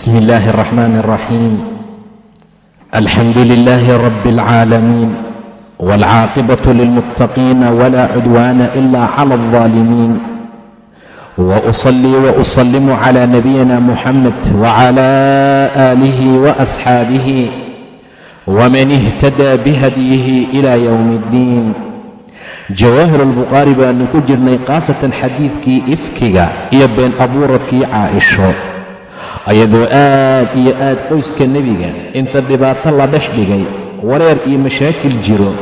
بسم الله الرحمن الرحيم الحمد لله رب العالمين والعاقبة للمتقين ولا عدوان إلا على الظالمين وأصلي وأسلم على نبينا محمد وعلى آله وأصحابه ومن اهتدى بهديه إلى يوم الدين jawaahir albukhaari baanu ku jirnay khaasatan xadiidkii ifkiga iyo been abuuradkii caaisho ayadoo aad iyo aad qoyska nebiga inta dhibaato la dhex dhigay wareer iyo mashaakil jiro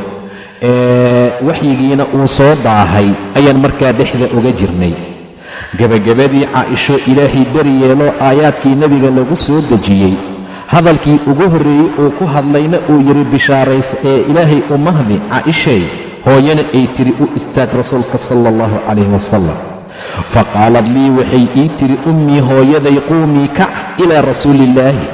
ee waxyigiina uu soo daahay ayaan markaa dhexda uga jirnay. Gebagabadii caaisho ilaahay beri yeelo aayaadkii nebiga lagu soo dejiyey hadalkii ugu horreeyey uu ku hadlayna uu yidhi bishaaraysa ee ilaahay u mahdi caaishay hooyana ay tiri u istaag rasuulka sala allahu calayh wasalam fa qaalad lii waxay ii tiri ummii hooyaday quumii kac ilaa rasuuliillaahi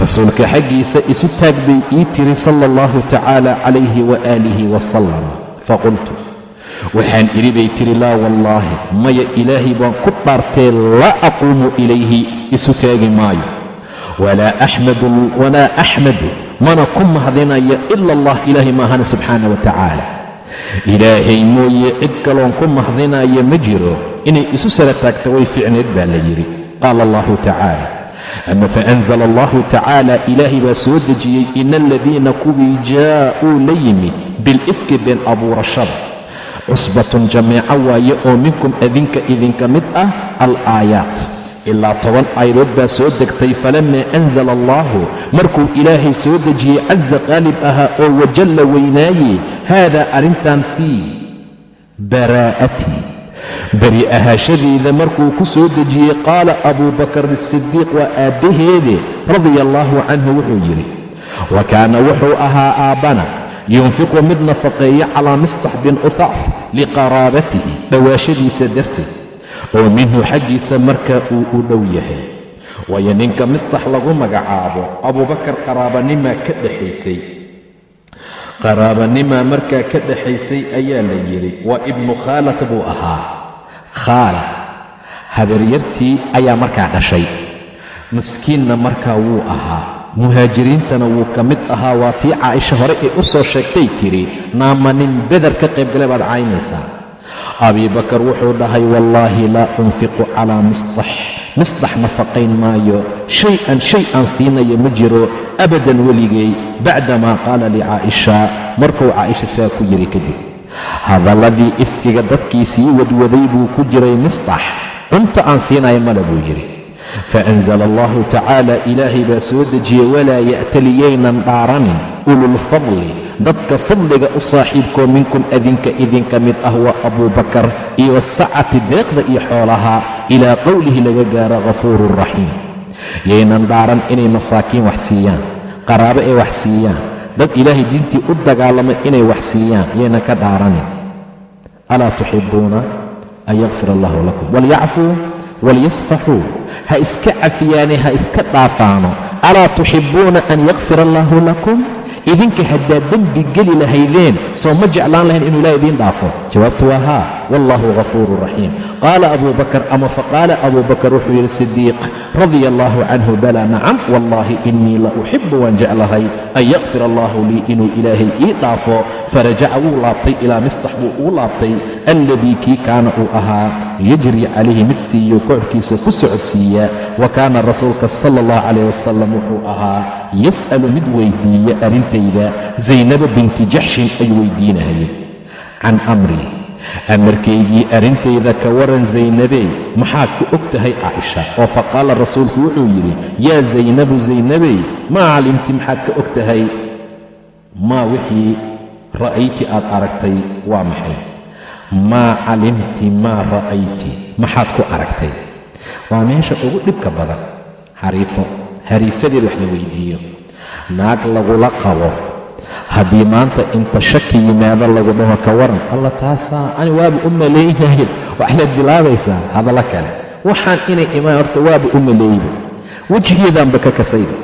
rasuulka xaggiisa isu taag bay ii tiri sala allahu tacaala calayhi waaalihi wasalam faqultu waxaan idhi bay tiri laa wallaahi maya ilaahay baan ku dhaartee laa aquumu ilayhi isu taagi maayo. Walaa axmadu mana ku mahadinaya ila allah ilaahay maahana subxaana wa tacaala. Ilaahay mooye cid kaloon ku mahdinaya ma jiro inay isu sara taagta way ficneed baa la yidhi. Qaala allahu tacaala ama faanzala allahu tacaala ilaahay baa soo dejiyey ina aladiina kuwii jaa'uu la yimid bilifki been abuurashada. Cusbatun jameeco waaye oo minkum adinka idinka mid ah alaayaat. Ilaa toban aayadood baa soo degtay falamaa anzala allaahu markuu ilaahay soo dejiyey casa qaalib ahaa oo wajalla weynaaye haadaa arrintan fii baraa'ati beri ahaashadeeda markuu ku soo dejiyey qaala abuu bakar asidiiq waa aabbaheede radia allaahu canhu wuxuu yidhi wa kaana wuxuu ahaa aabbana yunfiqu mid nafaqeeya calaa mistax bin uthar liqaraabatihi dhowaashadiisa darteed oo minhu xaggiisa marka uu u dhow yahay. Waayo ninka mistax lagu magacaabo abuubakar qaraabanimaa ka dhexaysay qaraabanimaa markaa ka dhexaysay ayaa la yidhi waa ibnu khaalat buu ahaa khaala habaryartii ayaa markaa dhashay. Miskiinna markaa wuu ahaa. Muhaajiriintana wuu ka mid ahaa. Waa tii caaisha hore ee u soo sheegtay tidhi naama nin beder ka qaybgale baad caynaysaa. Abii bakar wuxuu dhahay wallaahi laa unfiqu calaa mistax mistax nafaqayn maayo. Shay-an shay aan siinaya ma jiro. Abadan weligay bacdamaa qaala licaa'isha markuu caaisha saa ku yidhi kadib hadalladii ifkiga dadkii sii wadwaday buu ku jiray mistax cunto aan siinaya male buu yidhi. Faanzala allahu tacaala ilaahay baa soo dejiyey walaa ya'taliyaynan dhaaranin. Ululfadli dadka fadliga u saaxiibkoo minkum adinka idinka mid ah waa abuubakar iyo wasacati deeqda iyo xoolaha. Ilaa qowlihi laga gaaro ghafuurun raxiim yaynan dhaaran inay masaakiin wax siiyaan qaraabo ay wax siiyaan dad ilaahay diintii u dagaalama inay wax siiyaan yaynan ka dhaaranin. Alaa tuxibbuuna an yakfir allahu lakum. Walyacfuu walyasfaxuu. Ha iska cafiyaane ha iska dhaafaano. Alaa tuxibbuuna an yakfir allaahu lakum? Idinka haddaad dembi geli lahaydeen soo ma jeclaan lahayn inuu ilaah idiin dhaafo? Jawaabtu waa haa wallaahu ghafuurun raxiim qaala abuu bakar ama faqaala abuu bakar wuxuu yidhi sidiiq radia allaahu canhu balaa nacam wallaahi innii la uxibu waan jeclahay an yakfir allaahu lii inuu ilaahay ii dhaafo farajaca wuu laabtay ilaa mistax buu ugu laabtay alladii kii kaana uu ahaa yajri calayhi mid siiyo kooxkiisa ku socodsiiya wa kaana rasuulka sala allahu calayh wasalam wuxuu ahaa yas'alu mid weyddiiya arrintayda zaynaba binti jaxshin can amrii amarkaygii arrintayda ka waran zaynabey maxaad ku og tahay caaisha oo faqaala rasuulku wuxuu yidhi yaa zaynabu zaynabey maa calimti maxaad ka og tahay? Maa wixii ra'ayti aad aragtay waa maxay? Maa calimti maa ra'ayti maxaad ku aragtay? Waa meesha ugu dhibka badan xariifo hariifadeed wax la weyddiiyo naag lagula qabo haddii maanta inta shaki yimaado lagu dhaho ka waran alla taasaa ani waaba u maleeyahay waxaad bilaabaysaa hadallo kale. Waxaan inay imaan horta waaba u maleeyba wejigeedaanba ka kasayba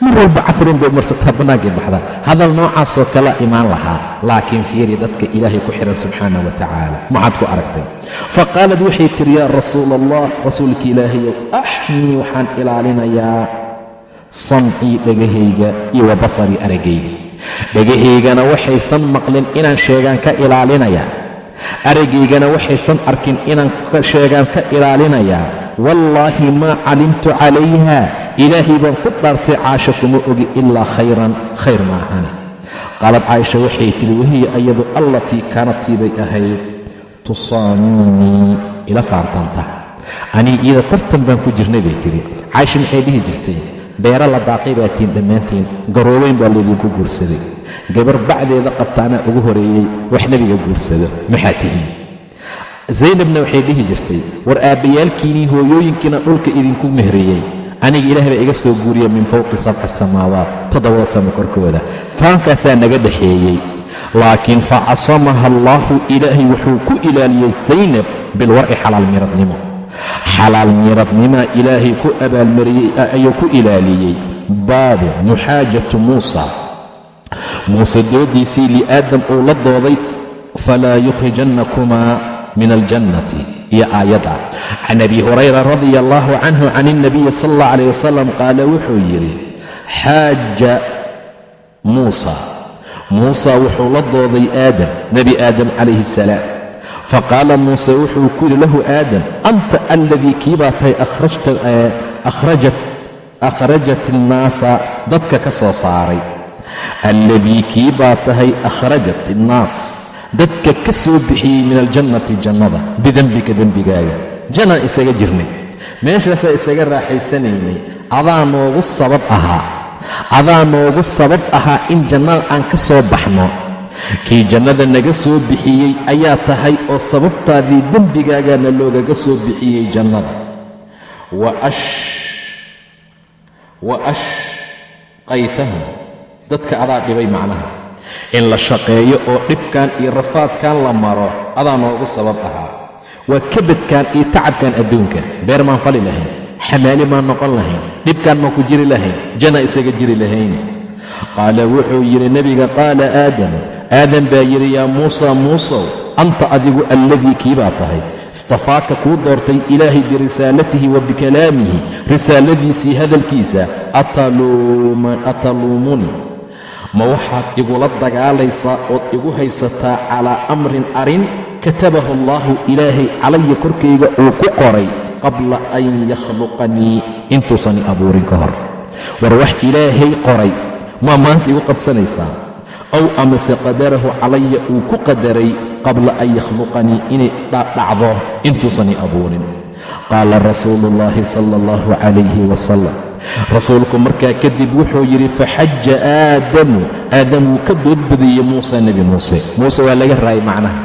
mar walba catrun bay marsataa bannaankay baxdaa hadal noocaasoo kala imaan lahaa laakiin fiiri dadka ilaahay ku xihan subxaana wa tacaala. Maxaad ku aragtay? Faqaalad waxay tiri yaa rasuula allah rasuulka ilaahayow axnii waxaan ilaalinayaa samcii dhegahayga iyo wa basarii araggayga dhagahaygana waxaysan maqlin inaan sheegaan ka ilaalinayaa aragaygana waxaysan arkin inaan sheegaan ka ilaalinayaa wallaahi maa calimtu calayha. Ilaahay baan ku dhaartay caasha kuma ogi ilaa khayran khayr maahane qaalad caaisha waxay tidhi wahiya ayadu allatii kaanadtiibay ahayd tusaamiinii ila faantanta anii iyada tartan baan ku jirnay bay tidhi. Caaisha maxay dhihi jirtay beero la daaqay baa tiin dhammaantiin garooweyn baa laydinku guursaday. Gabar bacdeeda qabtaanaa ugu horeeyey wax nebiga guursado maxaa tihiin zaynabna waxay dhihi jirtay war aabbayaalkiinii hooyooyinkiina dhulka idinku mehriyey aniga ilaah baa iga soo guuriya min fowqi sabci samaawaat toddobada samo korkooda. Faankaasaa naga dhaxeeyey. Laakiin fa casamaha allaahu ilaahay wuxuu ku ilaaliyey saynab bilwarci xalaal miradnimo xalaal miradnimaa ilaahay ku abaalmariyey ayuu ku ilaaliyey. Baabu muxaajatu muusa. Muuse doodiisii liaadam uu la dooday falaa yukhrijannakumaa min aljannati iyo aayadda. Can abi hurayra radia allahu canhu can ilnabiyi sala allah calayh wasalam qaala wuxuu yidhi xaaja muusa. Muusa wuxuu la dooday aadam nebi aadam calayhi asalaam faqaala muuse wuxuu ku yidhi lahu aadam anta aladii kii baa tahay akhrajat innaasa dadka ka soo saaray alladii kii baa tahay akhrajat innaas dadka ka soo bixiyey min aljannati jannada bidembika dembigaaga jannaan isaga jirnay meeshaasaa isaga raaxaysanaynay adaa noogu sabab ahaa adaa noogu sabab ahaa in jannada aan ka soo baxno kii jannada naga soo bixiyey ayaa tahay oo sababtaadii dembigaagaana loogaga soo bixiyey jannada. Wa ashqaytahum dadka adaa dhibay macnaha. In la shaqeeyo oo dhibkan iyo rafaadkan la maro adaa noogu sabab ahaa. Waa kabadkan iyo tacabkan adduunka. Beer maan fali lahayn xamaali maan noqon lahayn dhibkaan maan ku jiri lahayn janna isaga jiri lahayne qaala wuxuu yidhi nebiga qaala aadamu aadam baa yidhi yaa muusa muusow anta adigu alladii kii baa tahay. Istafaaka kuu doortay ilaahay birisaalatihi wa bikalaamihi risaaladiisii hadalkiisa ataluumunii ma waxaad igula dagaalaysaa ood igu haysataa calaa amrin arrin katabahu allaahu ilaahay calaya korkayga uu ku qoray qabla an yakhluqanii. Intuusan i abuurin ka hor. War wax ilaahay qoray maa maanta igu qabsanaysaa ow amase qadarahu calaya uu ku qadaray qabla an yakhluqanii inay dhacdo intuusan i abuurin. Qaala rasuulu ullaahi sala allahu calayhi wasalam rasuulku markaa kadib wuxuu yidhi faxaja aadamu. Aadam wuu ka doodbadiyey muuse nebi muuse. Muuse waa laga raayay macnaha.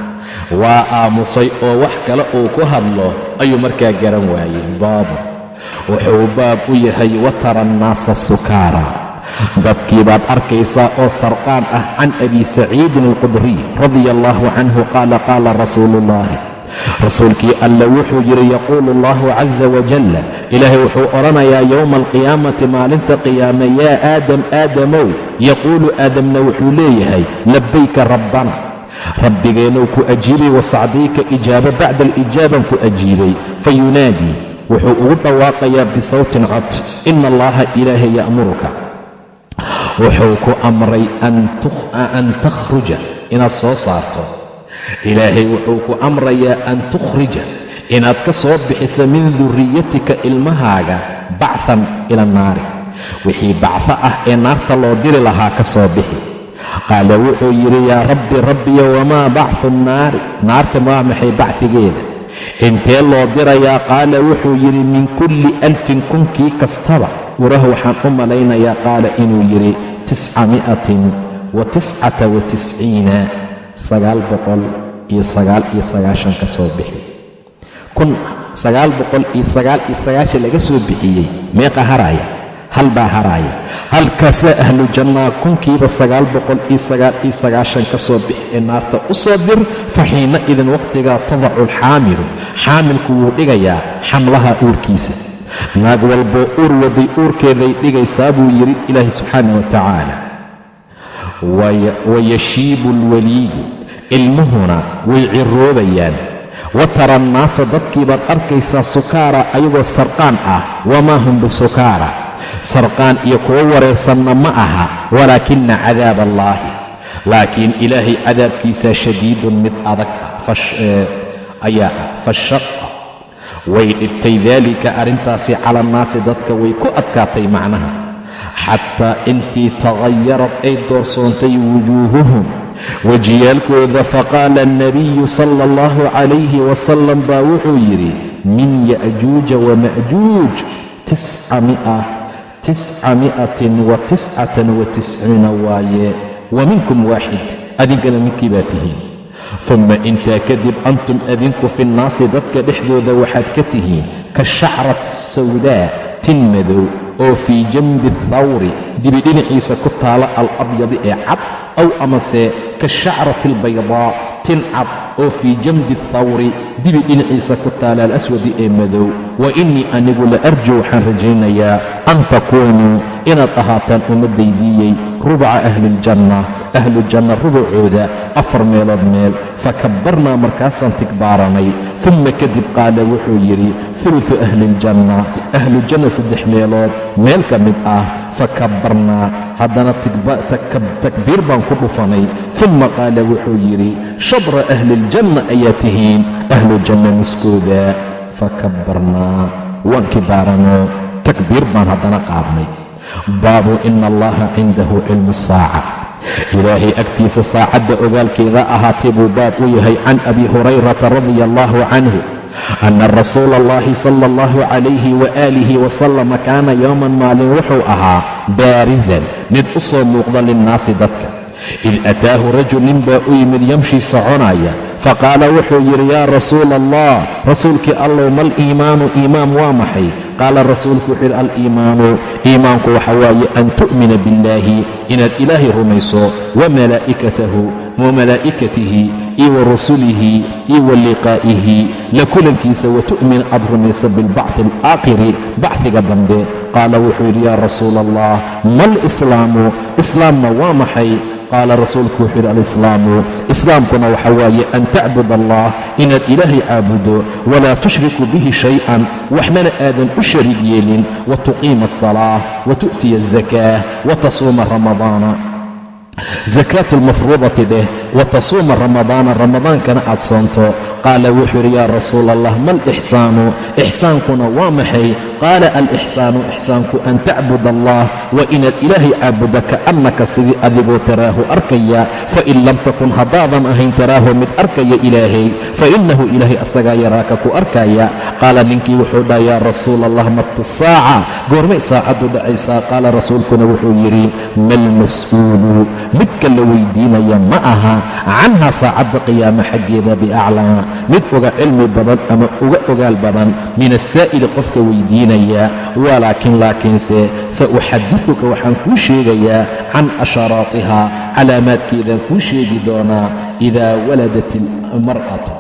Waa aamusay oo wax kale uu ku hadlo ayuu markaa garan waayey. Baabu. Wuxuu baab u yahay watara annaasa sukaara dadkii baad arkaysaa oo sarqaan ah can abi saciidin alqudriy radia allaahu canhu qaala qaala rasuulu ullaahi rasuulkii alla wuxuu yidhi yaquulu allahu casa wajalla ilaahay wuxuu odhanayaa yowma alqiyaamati maalinta qiyaame yaa aadam aadamow yaquulu aadamna wuxuu leeyahay labbayka rabbana rabbigeennou ku ajiibay wasacdayka ijaabo bacda alijaaban ku ajiibay. Fayunaadii wuxuu ugu dhawaaqayaa bisawtin cod ina allaha ilaahay ya'muruka wuxuu ku amray an takhruja inaad soo saarto. Ilaahay wuxuu ku amrayaa an tukhrija inaad ka soo bixiso min durriyatika ilmahaaga bachan ila annaari wixii bacfo ah ee naarta loo diri lahaa ka soo bixi. Qaala wuxuu yidhi yaa rabbi rabbiyo wamaa bacfu nnaari naarta waa maxay bacfigeeda intee loo dirayaa? Qaala wuxuu yidhi min kulli alfin kunkii kastaba. Urah waxaan u malaynayaa qaala inuu yidhi tisca mi'atin wa tiscata wa tisciina. Sagaal boqol iyo sagaal iyo sagaashan ka soo bixi. Kun sagaal boqol iyo sagaal iyo sagaashan laga soo bixiyey meeqa haraaya hal baa haraaya halkaasaa ahlu jannaa kunkiiba sagaal boqol iyo sagaal iyo sagaashan ka soo bixi ee naarta u soo dir fa xiina idin wakhtigaa tadacu alxaamilu xaamilku wuu dhigayaa xamlaha uurkiisa. Naag walboo uur waday uurkeeday dhigaysaa buu yidhi ilaahi subxaana wa tacaala. Wayashiibu alwaliidu ilmuhuna way ciroobayaan. Wa tara annaasa dadkii baad arkaysaa sukaara ayagoo sarqaan ah wamaa hum bisukaara sarqaan iyo kuwo wareersanna ma aha walaakina cadaab allaahi laakiin ilaahay cadaabkiisa shadiidun mid adag ah ayaa ah fashaqa way dhibtay daalika arrintaasi cala annaasi dadka way ku adkaatay macnaha. Xataa intii tagayarad ay doorsoontay wujuuhuhum wejiyaalkooda faqaala alnabiyu sala allahu calayhi wasalam baa wuxuu yidhi min ya'juuja wama'juuj tisca mi'atin wa tiscatan wa tisciina waaye wa minkum waaxid adinkana minkii baa tihiin. Uma intaa kadib antum adinku fi nnaasi dadka dhexdooda waxaad ka tihiin kashacrati sawdaa tin madow oo fii janbi athawri dibi dhinaciisa ku taala alabyadi ee cad aw amase kashacrati albaydaa tin cad oo fii janbi athawri dibi dhinaciisa ku taala alaswadi ee madow. Wa innii anigu la arju waxaan rajaynayaa an takuunuu inaad ahaataan ummadaydiiyey rubaca ahliiljanna ahlujanna rubucooda afar meelood meel. Fakabbarnaa markaasaan tigbaaranay uma kadib qaala wuxuu yidhi ulufu ahliiljanna ahlujanna saddex meelood meel ka mid ah fakabbarnaa haddana takbiir baan ku dhufanay uma qaala wuxuu yidhi shadra ahliiljanna ayaa tihiin ahlujanna nuskooda fakabbarnaa waan kibaaranoo takbiir baan haddana qaadnay baabu ina allaha cindahu cilmu saaca ilaahay agtiisa saacadda ogaalkeeda ahaatay buu baab u yahay can abi hurayrata radia allahu canhu ana rasuula allahi sala allahu calayhi waaalihi wasalama kaana yowman maalin wuxuu ahaa baarisan mid u soo muuqda linnaasi dadka. Id ataahu rajul nin baa u yimid yamshii soconaya faqaala wuxuu yidhi yaa rasuula allah rasuulkii allow mal iimaanu iimaan waa maxay? Qaala rasuulku wuxuu yidhi aliimaanu iimaanku waxa waaye an tu'mina biاllaahi inaad ilaahay rumayso wa malaa'ikatahu wa malaa'ikatihi iyo wa rusulihi iyo wa liqaa'ihi la kulankiisa wa tu'min aad rumayso bilbacdi alaakhiri bacdiga dambe. Qaala wuxuu yidhi yaa rasuula allah mal islaamu islaamna waa maxay qaala rasuulku wuxuu yidhi alislaamu islaamkuna waxa waaye an tacbud allah inaad ilaahay caabudo walaa tushriku bihi shay-an waxnana aadan u shariig yeelin wa tuqiima asalaa wa tu'tiya azakaa wa tasuuma ramadaana zakaatu almafruudati dheh wa tasuuma ramadaana ramadaankana aad soonto qaala wuxuu yidhi yaa rasuul allah ma alixsaanu ixsaankuna waa maxay qaala alixsaanu ixsaanku an tacbud allah wa inaad ilaahay caabuddo ka'annaka sidii adigoo taraahu arkaya fain lam takun haddaadan ahayn taraahu mid arkaya ilaahay fainnahu ilaahay asagaa yaraaka ku arkaya qaala ninkii wuxuu dhaha yaa rasuul allah mata saaca goormay saacaddu dhacaysaa qaala rasuulkuna wuxuu yidhi malmas'uulu midka la weydiinaya ma aha canhaa saacadda qiyaama xaggeeda biaclama mid uga cilmi badan ama uga ogaal badan min asaa'ili qofka weydiinaya. Walaakin laakiinse sa uxadifuka waxaan kuu sheegayaa can asharaatihaa calaamaadkeedaan kuu sheegi doonaa idaa waladat ilmar'atu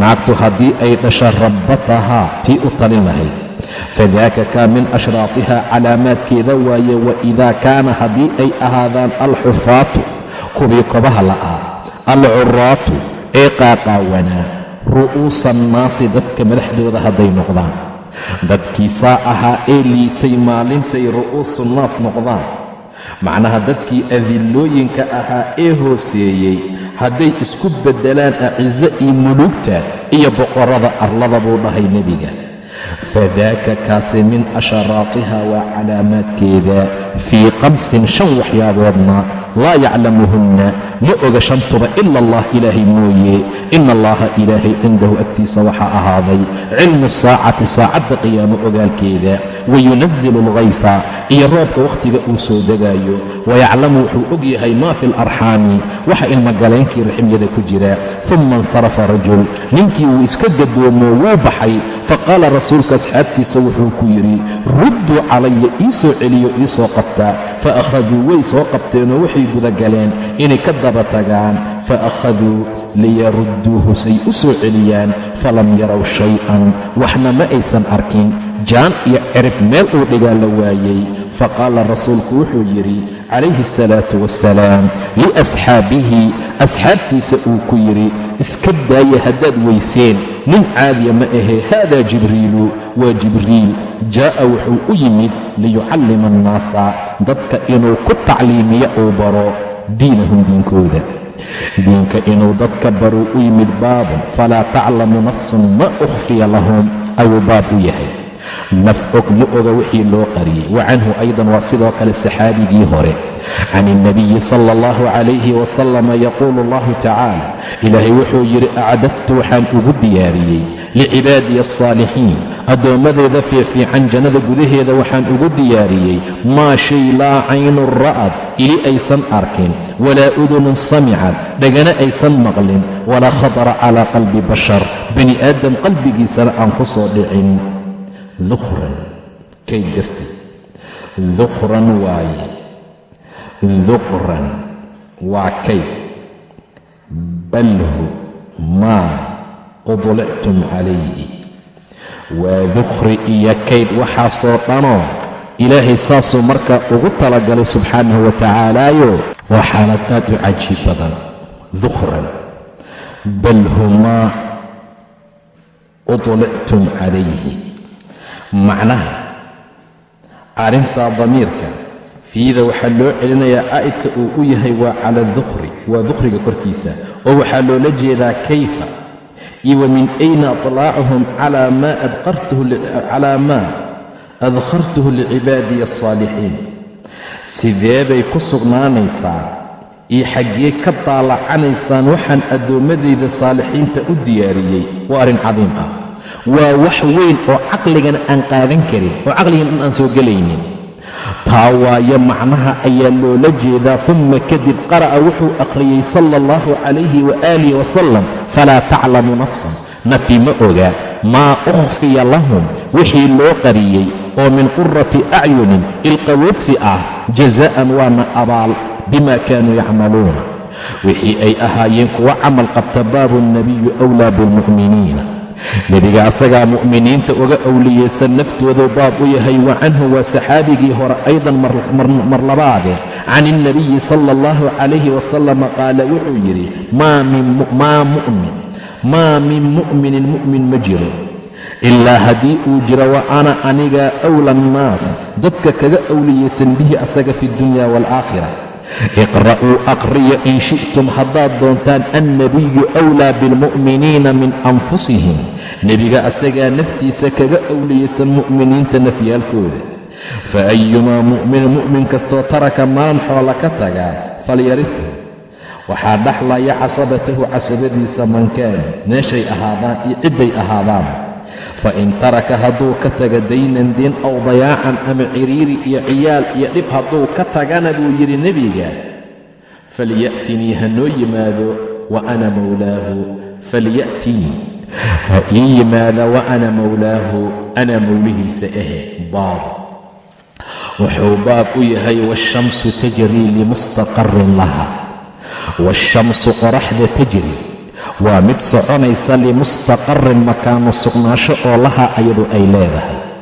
naagtu haddii ay dhasha rabbatahaa tii u talin lahayd fadaaka kaa min ashraatihaa calaamaadkeeda waaye wa idaa kaana haddii ay ahaadaan alxufaatu kuwii kobaha la'aa alcuraatu ee qaaqaawanaa ru'uusa annaasi dadka madaxdooda hadday noqdaan. Dadkiisaa ahaa ee liitay maalintay ru'uusu naas noqdaan. Macnaha dadkii adillooyinka ahaa ee hooseeyey hadday isku beddelaan aciso iyo mulugta iyo boqorrada arlada buu dhahay nebiga. Fadaaka kaasi min asharaatiha waa calaamaadkeeda fii qamsin shan waxyaaboodna laa yaclamuhunna ma oga shantuba ila allah ilaahay mooye ina allaha ilaahay cindahu agtiisa waxaa ahaaday cilmu saacati saacadda qiyaamo ogaalkeeda wayunasilu alkhayfa iyo roobka wakhtiga uu soo degaayo. Wayaclamu wuxuu og yahay maa fi alarxaami waxa ilmagaleenkii raximyada ku jira. Uma insarafa rajul ninkii uu iska gadoomo wuu baxay. Faqaala rasuulka asxaabtiisa wuxuu ku yidhi rudduu calaya ii soo celiyo ii soo qabta. Fa akhaduu way soo qabteenoo waxay gudagaleen inay ka daba tagaan. Fa akhaduu liyarudduuhu say u soo celiyaan falam yarow shay-an. Waxna ma aysan arkin jaan iyo cirib meel uu dhigaa la waayey faqaala rasuulku wuxuu yidhi calayhi asalaatu wassalaam liasxaabihi asxaabtiisa uu ku yidhi iska daaya haddaad weyseen nin caadiya ma ahee haadaa jibriilu. Waa jibriil jaa'a wuxuu u yimid liyucallima annaasa dadka inuu ku tacliimiyo uu baro diinahum diinkooda. Diinka inuu dadka baruu u yimid baabun falaa taclamu nafsun ma ukhfiya lahum ayuu baab u yahay naf og ma oga wixii loo qariyey. Wa canhu aydan waa sidoo kale saxaabigii hore. Can ilnabiyi sala allahu calayhi wasalama yaquulu allahu tacaala ilaahay wuxuu yidhi acdadtu waxaan ugu diyaariyey licibaadiya alsaalixiin addoommadeeda fiifiican jannada gudaheeda waxaan ugu diyaariyey. Maa shay laa caynun ra'ad ili aysan arkin. Walaa udunun samicad dhagana aysan maqlin. Walaa khatara calaa qalbi bashar. Bani aadam qalbigiisana aan ku soo dhicin dukhran kay jirtay dukhran waaye. Duqran waa kayd balhu maa udlictum calayhi waa dukri iyo kayd waxaasoo dhanoo ilaahay saasuu markaa ugu talagalay subxaanahu wa tacaalaayo. Waa xaalad aad u cajiib badan. Dukhran bal humaa udlictum calayhi macnaha. Arrintaa damiirka fiida waxaa loo celinayaa caa'idka uu u yahay waa cala dukri waa dukriga korkiisa oo waxaa loola jeedaa kayfa iyo wa min ayna aطlaacuhum calaa maa adkhartuhu licibaadiya alsaalixiin sidee bay ku sugnaanaysaa? Iyo xaggee ka daalacanaysaan waxaan addoommadayda saalixiinta u diyaariyey. Waa arrin cadiim ah waa wax weyn oo caqligana aan qaadan karin oo caqligan dhan aan soo gelaynin. Taa waayo macnaha ayaa loola jeedaa uma kadib qara'a wuxuu akhriyey sala allahu calayhi waaalih wasalam falaa taclamu nafsun. Nafi ma oga maa ukhfiya lahum wixii loo qariyey oo min qurati acyunin ilqaboobsi ah jaza'an waana abaal bima kaanuu yacmaluuna. Wixii ay ahaayeen kuwa camal qabta baabu alnabiyu wlaa bilmu'miniina nebiga asagaa mu'miniinta uga owliyeysan naftoodu baab u yahay wa canhu waa saxaabigii hore aydan mar labaade can ilnabiyi sala allahu calayhi wasalama qaala wuxuu yidhi maa mu'min maa min mu'minin mu'min ma jiro. Ilaa haddii uu jiro wa ana aniga awla annaas dadka kaga owliyeysan bihi asaga fi dunya waalaakhira iqra'uu aqriya in shi'tum haddaad doontaan annabiyu wlaa bilmu'miniina min anfusihim nebiga asagaa naftiisa kaga owliyeysan mu'miniinta nafyaalkooda fa ayumaa mu'mina mu'min kastoo taraka maalan xoola ka tagaa falyarifu waxaa dhaxlaya casabatahu casabadiisa mankaani meeshay ahaadaan iyo cidday ahaadaan fa in taraka hadduu ka taga daynan diin aw dayaacan ama ciriiri iyo ciyaal iyo dhib hadduu ka tagana buu yidhi nebiga falya'tinii ha noo yimaado wa ana mawlaahu falya'tinii ha ii yimaada wa ana mawlaahu ana mawlihiisa ahe baab wuxuu baab u yahay waashamsu tajrii limustaqarin laha waashamsu qoraxda tajri waa mid soconaysa limustaqarin makaanu sugnaasho oo laha ayadu ay leedahay.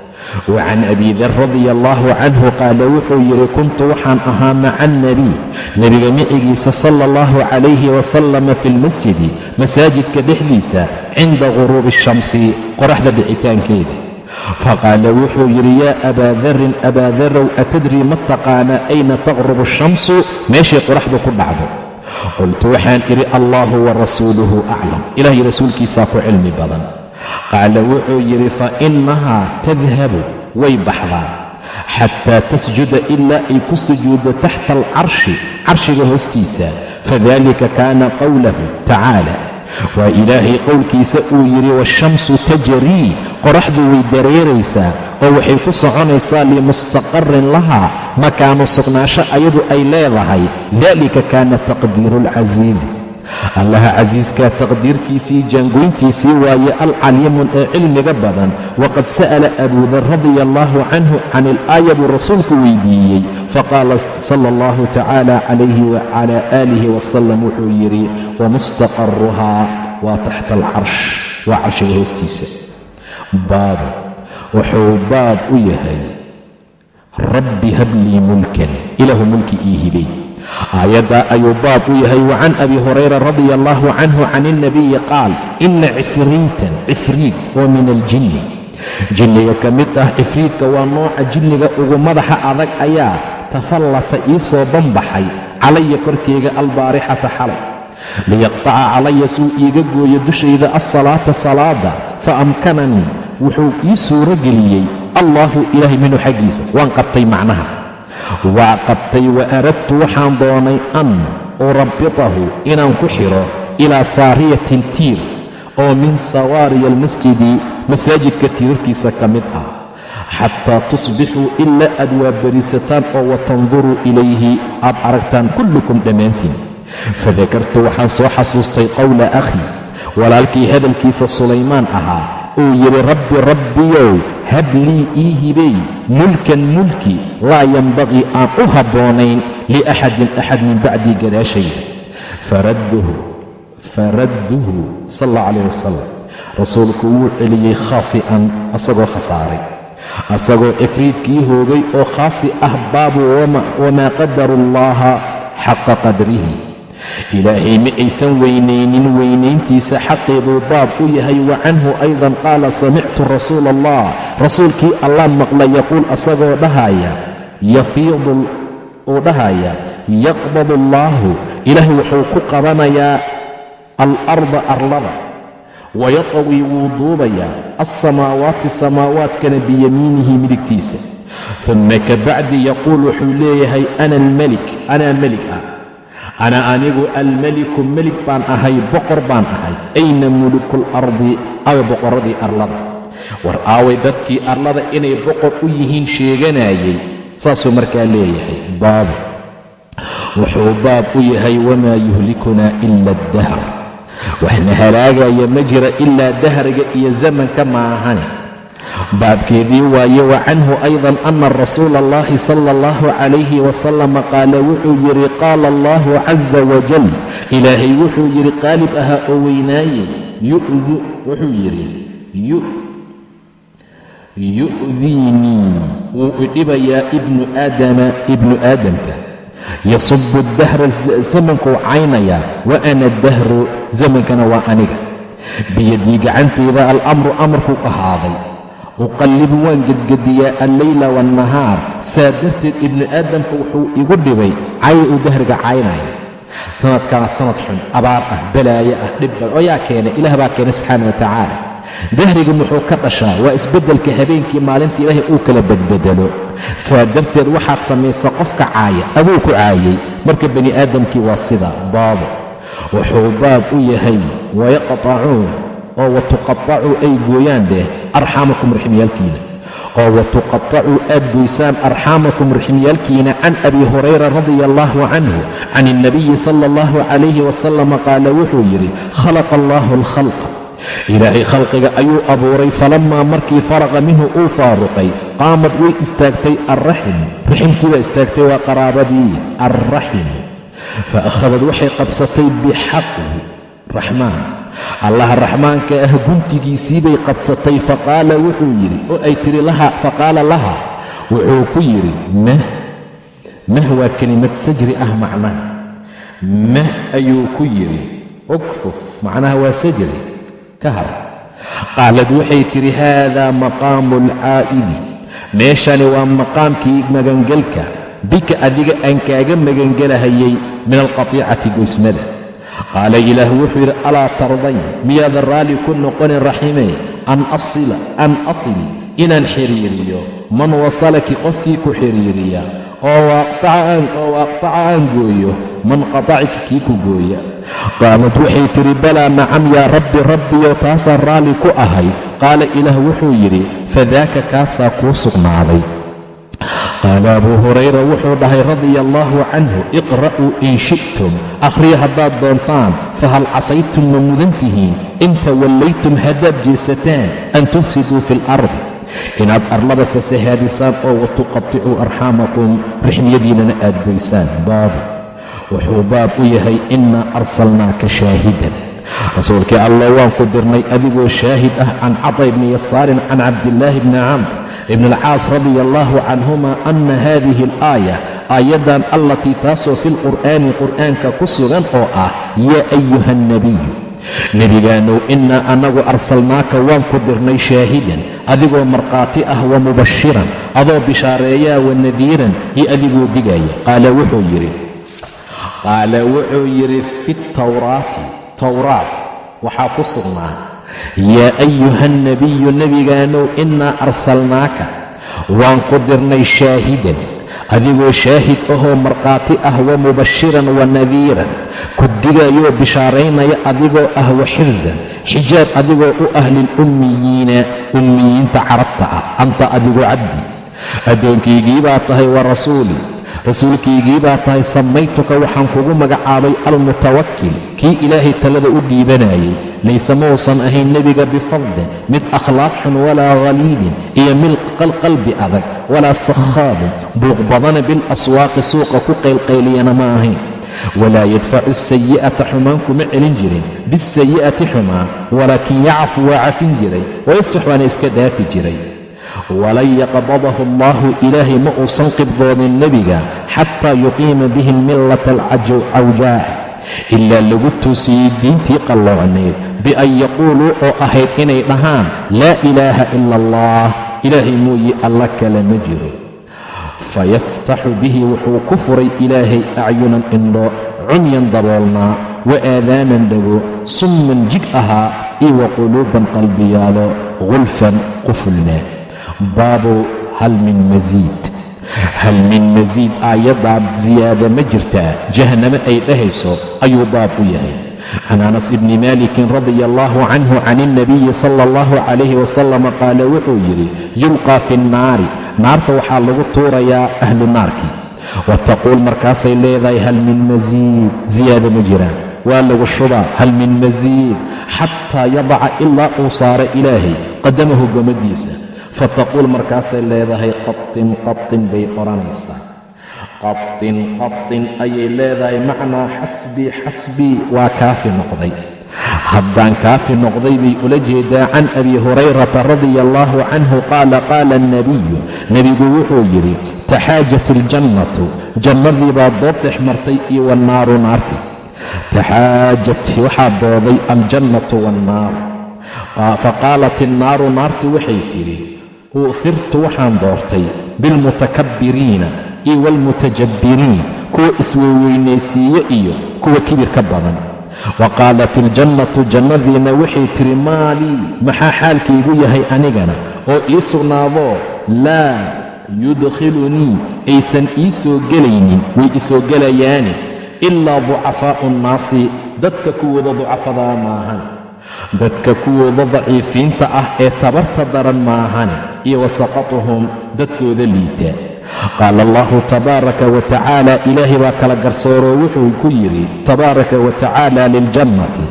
Wa can abi dar radia allaahu canhu qaala wuxuu yidhi kuntu waxaan ahaa maca alnebiy nebiga micigiisa sala allahu calayhi wasalama fi lmasjidi masaajidka dhexdiisa cinda guruubi ashamsi qoraxda dhicitaankeeda faqaala wuxuu yidhi yaa abaa darin abaa darow atadrii ma taqaanaa ayna taqrubu ashamsu meeshay qoraxdu ku dhacdo qultu waxaan idhi allaahu wa rasuuluhu aclam ilaahay rasuulkiisaa ku cilmi badan. Qaala wuxuu yidhi fa innahaa tadhabu way baxdaa. Xataa tasjuda ilaa ay ku sujuuddo taxta alcarshi carshiga hoostiisa fadalika kaana qowlahu tacaala waa ilaahay qowlkiisa uu yidhi waashamsu tajrii qoraxdu way dareeraysaa oo waxay ku soconaysaa limustaqarin lahaa makaanu sugnaasho ayadu ay leedahay dalika kaana taqdiiru alcasiizi allaha casiiskaa taqdiirkiisii jaangoyntiisii waaye alcaliimun ee cilmiga badan. Waqad sa'ala abudar radia allaahu canhu can ilaaya buu rasuulku weydiiyey. Faqaala sala allahu tacaala calayhi wacala aalihi wasalam wuxuu yidhi wamustaqaruhaa waa taxta alcarsh waa carshiga hoostiisa. Baabu wuxuu baab u yahay rabbi hablii mulkan. Ilaahu mulki ii hibay aayaddaa ayuu baab u yahay wa can abi hurayra radia allaahu canhu can ilnabiyi qaal ina cifriitan cifriid oo min aljinni. Jinniga ka mid ah cifriidka waa nooca jinniga ugu madaxa adag ayaa tafallata ii soo banbaxay calaya korkayga albaarixata xalay. Liyaqtaca calaya suu iiga gooyo dushayda alsalaata salaada fa amkananii wuxuu ii suuro geliyey allaahu ilaahay minhu xaggiisa. Waan qabtay macnaha. Waa qabtay wa aradtu waxaan doonay an urabbitahu inaan ku xidho ilaa saariyatin tiir oo min sawaariya almasjidi masaajidka tiirarkiisa ka mid ah. Xataa tusbixuu ilaa aad waabarisataan oo watanduruu ilayhi aad aragtaan kullukum dhammaantiin. Fadakartu waxaan soo xasuustay qowla akhii walaalkii hadalkiisa sulaymaan ahaa uu yidhi rabbi rabbiyow hab lii ii hibay mulkan mulki laa yanbaqii aan u habboonayn liaxadin axad min bacdii gadaashayda faradduhu sal allah calayh wasalam rasuulku wuu celiyey khaasi'an asagoo khasaaray. Asagoo cifriidkii hoogay oo khaasi ah baabu wamaa qadaru allaha xaqa qadrihi ilaahay ma aysan weynaynin weynayntiisa xaqeeduu baab u yahay. Wa canhu aydan qaala samictu rasuula allah rasuulkii allah maqla yaquul asagoo dhahaya yafiidu uu dhahaya yaqbadu allaahu. Ilaahay wuxuu ku qabanayaa alarda arlada wayatawi wuu duubayaa alsamaawaati samaawaadkana biyamiinihi midigtiisa. Uma ka bacdi yaquul wuxuu leeyahay ana almelik anaa melik ah ana anigu almeliku melik baan ahay boqor baan ahay. Ayna muluku alardi awa boqorradii arlada. War aaway dadkii arlada inay boqor u yihiin sheeganayay saasuu markaa leeyahay. Baabu wuxuu baab u yahay wamaa yuhlikunaa ila addahr. Waxna halaagaya ma jira ilaa dahriga iyo zamanka maahane baabkeedii waaye wa canhu aydan ana rasuula allahi sala allahu calayhi wasalama qaala wuxuu yidhi qaala allahu casa wajal ilaahay wuxuu yidhi qaalib ahaa oo weynaaye yu'du wuxuu yidhi yu'diinii wuu idhibayaa ibnu aadama ibnu aadamka yasubu dahra zamankuu caynayaa wa ana dahru zamankana waa aniga biyadii gacantayda alamru amarkuu ahaaday uqallibu waan gedgediyaa alleyla waannahaar saa darteed ibnu aadamka wuxuu igu dhibay cay uu dahriga caynaya sanadkana sanad xun abaar ah balaayo ah dhibban oo yaa keenay ilaah baa keenay subxaana wa tacaala. Dahriga muxuu ka dhashaa waa isbeddelka habeenkii maalinta ilaahay uu kala badbedelo saa darteed waxaad samaysa qofka caaya aduu ku caayay. Marka bani aadamkii waa sida baabo. Wuxuu baab u yahay wayaqtacuun oo watuqatacuu ay gooyaan dheh arxaamakum raximyaalkiina oo watuqatacuu aad goysaan arxaamakum raximyaalkiina can abi hurayra radia allahu canhu can ilnabiyi sala allahu calayhi wasalama qaala wuxuu yidhi khalaqa allahu alkhalqa. Ilaahay khalqiga ayuu abuuray falammaa markii faraqa minhu uu faaruqay qaamad way istaagtay alraxim raximtii baa istaagtay waa qaraabadii alraxim fa akhadad waxay qabsatay bixaqi raxmaan allaha raxmaanka ah guntigiisii bay qabsatay faqaala wuxuu yidhi oo ay tidhi laha faqaala laha. Wuxuu ku yidhi mah mah waa kelimad sajri ah macnaha. Mah ayuu ku yidhi ukfuf macnaha waa sajri ka har. Qaalad waxay tidhi haadaa maqaamu alcaa'idi meeshani waa maqaamkii magangelka bika adiga aan kaaga magangelahayay min alqatiicati goysmada qaala ilaah wuxuu yidhi alaa tardayn? Miyaadan raalli ku noqonin raximee an asila an asili inaan xidhiiriyo man wasalaki qofkii ku xidhiiriya oo waaqtaca aan gooyo. Man qatacika kii ku gooya. Qaalad waxay tidhi balaa nacam yaa rabbi rabbiyow taasaan raalli ku ahay. Qaala ilaah wuxuu yidhi fadaaka kaasaa kuu sugnaaday qaala abuu hurayra wuxuu dhahay radia allaahu canhu iqra'uu in shi'tum akhriya haddaad doontaan fahal casaytum ma mudan tihiin in tawallaytum haddaad jeesataan an tufsiduu fi alardi inaad arlada fasahaadisaan oo watuqaticuu arxaamakum rixmiyadiinana aad goysaan baabu wuxuu baab u yahay innaa arsalnaaka shaahidan rasuulkii allah waan ku dirnay adigoo shaahid ah can cada ibni yasaarin can cabdillaahi bni camr ibn alcaas radia allaahu canhuma anna haadihi alaaya aayaddan allatii taasoo fi lqur'aani qur'aanka ku sugan oo ah yaa ayuha alnebiyu nebigaanow innaa annagu arsalnaaka waan ku dirnay shaahidan adigoo markhaati ah wa mubashiran adoo bishaareeyaa wa nadiiran iyo adigoo digaya qaala wuxuu yidhi qaala wuxuu yidhi fi tawraati towraat waxaa ku sugnaa yaa ayuha nebiyu nebigaanow innaa arsalnaaka. Waan ku dirnay shaahidan. Adigoo shaahid ahoo markhaati ah wa mubashiran wa nadiiran ku digayoo bishaaraynaya adigoo ah wa xirsan xijaab adigoo u ah lilummiyiina ummiyiinta carabta ah anta adigu cabdi. Addoonkaygii baa tahay wa rasuulii rasuulkaygii baa tahay samaytuka waxaan kugu magacaabay almutawakil kii ilaahay talada u dhiibanayay. Layse mausan ahayn nebiga bifadlin mid akhlaaq xun walaa haliidin iyo milqal qalbi adag walaa sakhaabin. Buuq badana bilaswaaqi suuqa ku qaylqayliyana ma ahayn. Walaa yadfacu asayi'ata xumaan kuma celin jirin. Bisayi'ati xumaan walaakin yacfu waa cafin jiray wayasfax waana iska dhaafi jiray walan yaqbadahu allaahu ilaahay ma uusan qibdoodin nebiga xataa yuqiima bihi almillata alcawjaac ilaa lagu toosiyey diintii qalloocneed bian yaquuluu oo ahayd inay dhahaan laa ilaaha ila allah ilaahay mooye alla kale ma jiro fayaftaxu bihi wuxuu ku furay ilaahay acyunan indho cumyan daboolnaa wa aadaanan dhago summan jig ahaa iyo wa quluuban qalbiyaalo gulfan qufulna baabu hal min masiid hal min masiid aayaddaa siyaada ma jirtaa jahanamo ay dhahayso ayuu baab u yahay. Can anas ibni malikin radia allahu canhu can ilnabiyi sala allahu calayhi wasalam qaala wuxuu yidhi yulqaa fi nnaari. Naarta waxaa lagu tuurayaa ahlu naarkii wa taquul markaasay leedahay hal min masiid siyaada ma jiraan waa lagu shubaa hal min masiid xataa yadaca ilaa uu saara ilaahay qadamahu gomadiisa fataquul markaasay leedahay qatin qatin bay odhanaysaa qatin qatin ayay leedahay macnaa xasbii xasbii waa kaafi noqday. Haddaan kaafi noqday bay ula jeedaa can abi hurayrata radia allaahu canhu qaala qaala alnebiyu nebigu wuxuu yidhi taxaajat iljannatu jannadii baa dood dhex martay iyo wannaaru naarti. Taxaajat waxaa dooday aljannatu waannaaru faqaalat innaaru naarti waxay tidhi u'hirtu waxaan doortay bilmutakabbiriina iyo waalmutajabbiriin kuwa isweyweynaysiiye iyo kuwa kibir ka badan. Wa qaalat iljannatu jannadiina waxay tidhi maalii maxaa xaalkaygu yahay anigana? oo ii sugnaadoo laa yudkhilunii aysan ii soo gelaynin way isoo gelayaani ilaa ducafaa'u nnaasi dadka kuwooda ducafadaa maahan dadka kuwooda daciifiinta ah ee tabarta daran maahane iyo wasaqatuhum dadkooda liita. Qaala allahu tabaaraka wa tacaala ilaahay baa kala garsooroo wuxuu ku yidhi tabaaraka wa tacaala liljannati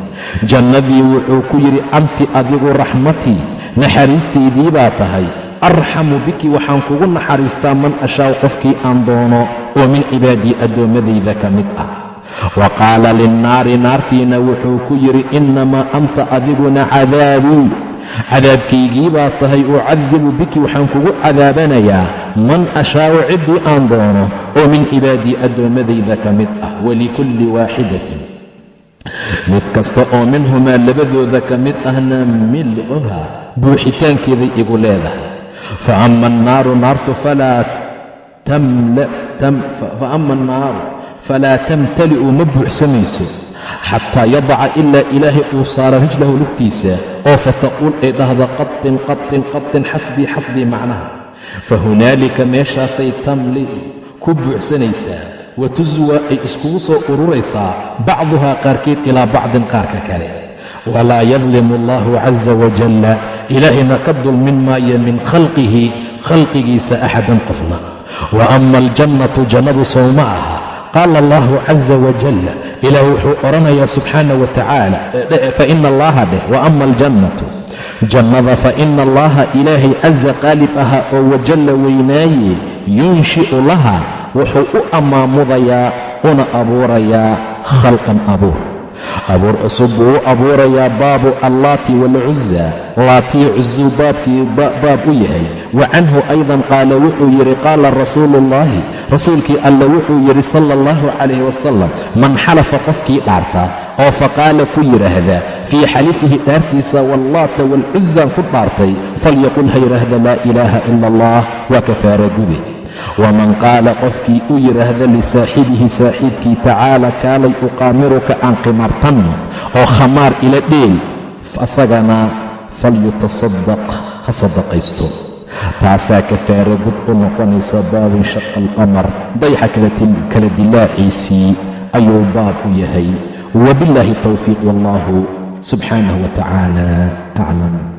jannadii wuxuu ku yidhi anti adigu raxmatii naxariistaydii baa tahay. Arxamu biki waxaan kugu naxariistaa man ashaa'u qofkii aan doono oo min cibaadii addoommadayda ka mid ah. Wa qaala linnaari naartiina wuxuu ku yidhi innamaa anta adiguna cadaabii cadaabkaygii baa tahay ucadibu biki waxaan kugu cadaabanayaa man ashaa'u ciddii aan doono oo min cibaadii addoommadayda ka mid ah walikulli waaxidatin. Mid kasta oo minhumaa labadooda ka mid ahna mil'uha buuxitaankeeday igu leedahay. Fa ama annaaru naartu falaa tamtali'u ma buuxsamayso xataa yadaca ilaa ilaahay uu saara rijlahu lugtiisa oo fataquul ay dhahda qatin qatin qatin xasbii xasbii macnaha. Fa hunaalika meeshaasay tamli ku buuxsanaysaa wa tuswa ay iskugu soo ururaysaa bacduhaa qaarkeed ilaa bacdin qaarka kale. Walaa yadlimu allahu casa wajalla ilaahayna ka dulmin maayo min khalqihi khalqigiisa axadan qofna. Wa ama aljannatu jannadu sowma aha qaala allahu casa wajalla ilaah wuxuu odhanayaa subxaana wa tacaala faina allaha dheh wa ama aljannatu jannada faina allaha ilaahay casa qaalib ahaa oo wajalla weynaaye yunshi'u laha wuxuu u ammaamudayaa una abuurayaa khalqan abuur abuur cusub buu u abuurayaa baabu allaati waalcuza laatii cusuu baabkii baab u yahay wa canhu aydan qaala wuxuu yidhi qaala rasuulu ullaahi rasuulkii alla wuxuu yidhi sala allahu calayh wasalam man xalafa qofkii dhaarta oo faqaala ku yidhaahda fii xalifihi dhaartiisa wallaata waalcusaan ku dhaartay falyaqul ha yidhaahda laa ilaaha ila allah waa kafaara gude waman qaala qofkii u yidhaahda lisaaxibihi saaxiibkii tacaala kaalay uqaamiruka aan qimartanno oo khamaar ila dheel asagana falyutasaddaq ha sadaqaysto taasaa kafaara gud u noqonaysa baabin shaqa alqamar. Dayxa kala dilaaciisii ayuu baab u yahay. Wabillaahi towfiiq wallahu subxaanahu wa aclam